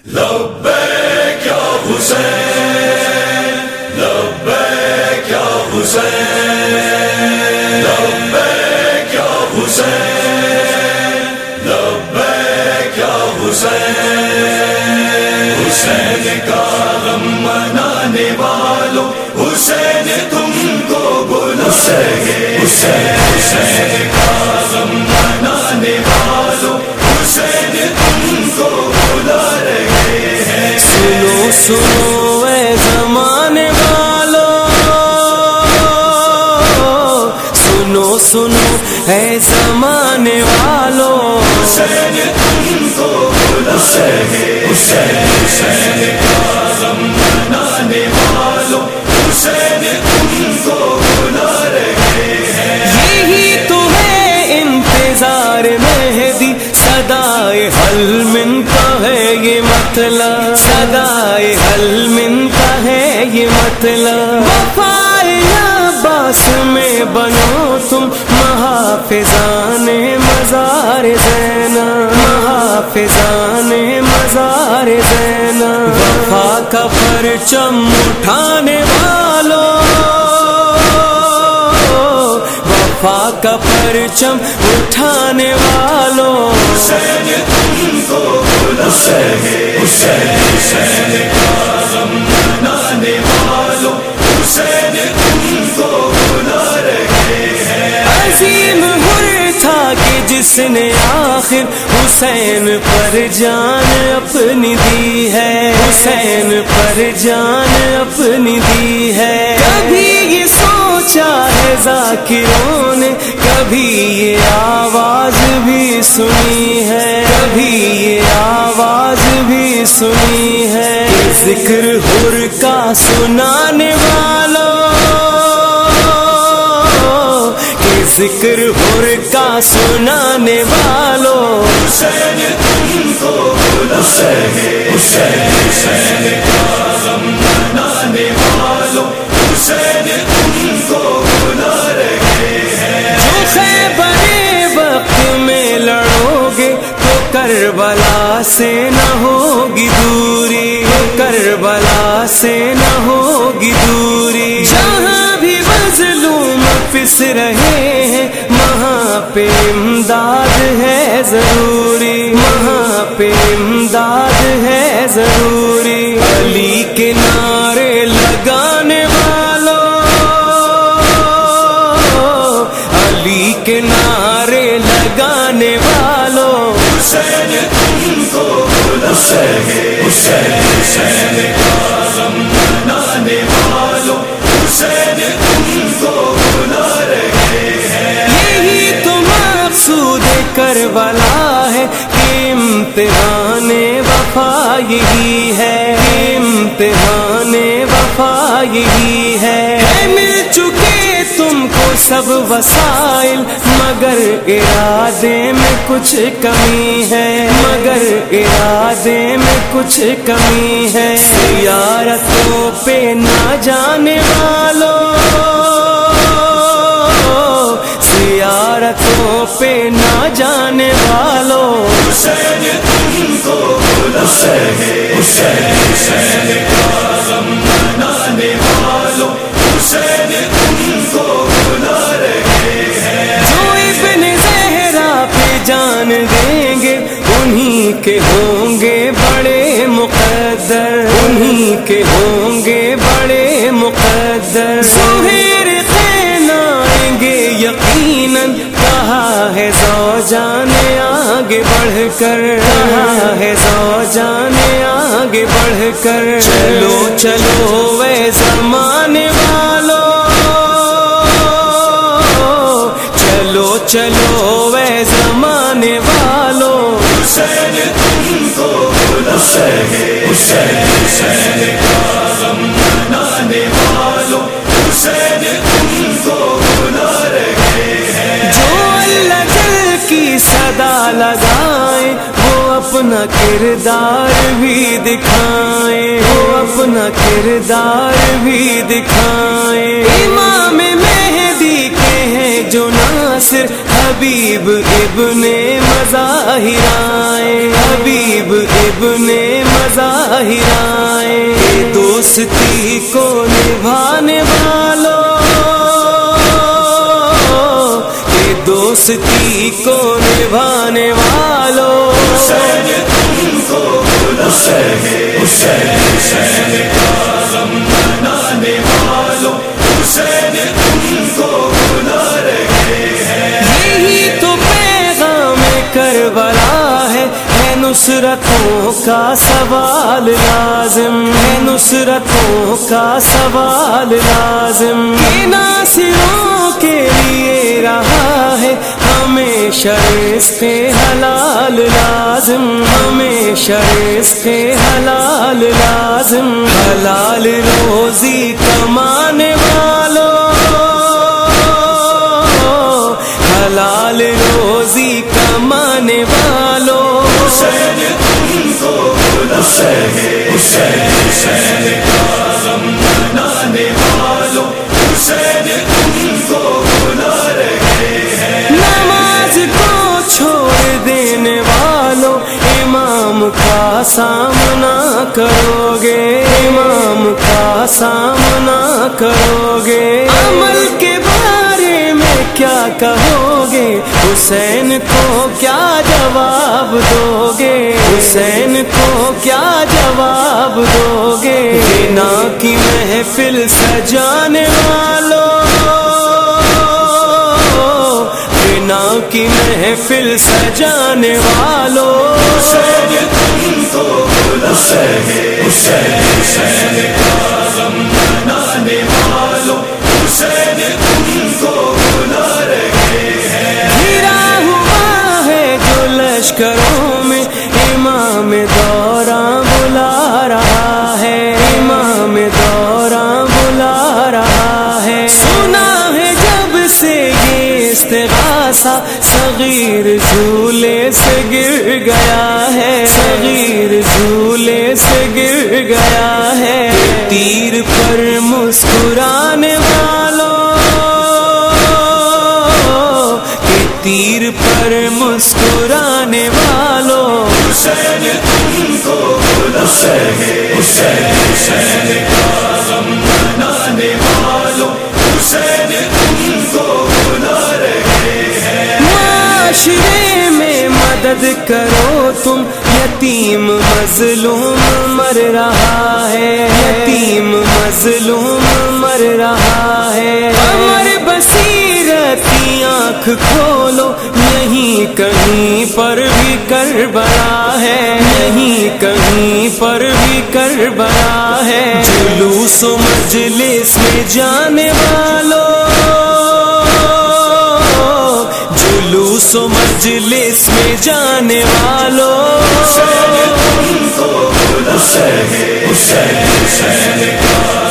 لبیک یا حسین، لبیک یا حسین، لبیک یا حسین لبیک یا حسین حسین کا غم منا سنو اے زمانے والو۔ سنو سنو، اے زمانے والو۔ حسین تم کو بلا حسین حسین کا غم منانے حسین تم کو بلا رہے ہیں یہی تو ہے انتظار مہدی۔ صدائے حل من کا ہے یہ مطلب۔ صدائے یہ مطلب وفائے میں بنو تم محافظان مزار زینا محافظان مزار زینا وفا کا پرچم اٹھانے والوں وفا کا پرچم اٹھانے والوں حسین تم کو بلا سکے حسین حسین۔ ہیں ہر تھا کہ جس نے آخر حسین پر جان اپنی دی ہے۔ حسین پر جان اپنی دی ہے۔ کبھی یہ سوچا ہے ذاکروں نے، کبھی یہ آواز بھی سنی ہے۔ کبھی یہ آواز بھی سنی ہے۔ ذکر ہر کا سنانے والوں ذکر ہر کا سنانے والوں حسین تم کو حسین حسین کا غم منانے والوں حسین تم کو بلا رہے ہیں وقت میں لڑو گے تو کربلا سے نہ ہوگی دوری۔ کربلا سے نہ ہوگی دوری۔ جہاں بھی مظلوم پس رہے ہیں۔ وہاں پہ امداد ہے ضروری۔ وہاں پہ امداد ہے ضروری۔ علی کے نعرے لگانے والوں۔ علی کے نعرے لگانے والوں۔ حسین، تم کو بلا۔ سکے حسین حسین۔ کربلا ہے۔ امتحان وفا یہی ہے۔ امتحان وفا یہی ہے۔ مل چکے تم کو سب وسائل، مگر ارادے میں کچھ کمی ہے۔ مگر ارادے میں کچھ کمی ہے۔ سیارتوں پہ نہ جانے والوں پہ نہ جانے والوں۔ حسین تم کو بلا حسین حسین کا غم منانے والوں حسین تم کو بلا رہے ہیں جو ابن زہرا پہ جان دیں گے، انہی کے ہوں گے بڑے مقدر۔ انہی کے ہوں گے یقیناً کہا ہے سو جانے آگے بڑھ کر کہا ہے سو جانے آگے بڑھ کر۔ چلو چلو وے زمانے والوں چلو چلو وے زمانے والوں حسین تم کو بلا حسین حسین۔ صدا لگائیں، وہ اپنا کردار بھی دکھائیں۔ وہ اپنا کردار بھی دکھائیں۔ امام مہدی کے ہیں جو ناصر، حبیب ابن مظاہر آئے حبیب ابن ظاہر آئے دوستی کو نبھانے والوں دوستی کو نبھانے والوں تم کو حسین حسین حسین کا غم منانے والوں حسین تم کو بلا رہے ہیں یہی تو پیغام کربلا ہے ہے نصرتوں کا سوال لازم، ہے نصرتوں کا سوال لازم۔ ناصروں کے لیے رہا ہے ہمیشہ اس کے حلال لازم ہمیشہ اس کے حلال لازم حلال روزی کمانے والوں حلال روزی کمانے والوں حسین تم کو حسین حسین سامنا کرو گے، امام کا سامنا کرو گے۔ عمل کے بارے میں کیا کہو گے؟ حسین کو کیا جواب دو گے؟ حسین کو کیا جواب دو گے؟ بنا کی محفل سجانے والوں کی محفل سجانے والوں تم کو والوں ہوا ہے جو لشکروں صغیر جھولے سے گر گیا ہے۔ صغیر جھولے سے گر گیا ہے۔ تیر پر مسکرانے والوں کہ تیر پر مسکرانے والوں۔ حسین تم کو حسین حسین حسین۔ مدد کرو تم، یتیم مظلوم مر رہا ہے۔ یتیم مظلوم مر رہا ہے۔ امر بصیرت کی آنکھ کھولو نہیں کہیں پر بھی کربلا ہے۔ نہیں کہیں پر بھی کربلا ہے۔ جلوس و مجلس میں جانے والوں سو مجلس میں جانے والوں حسین حسین حسین حسین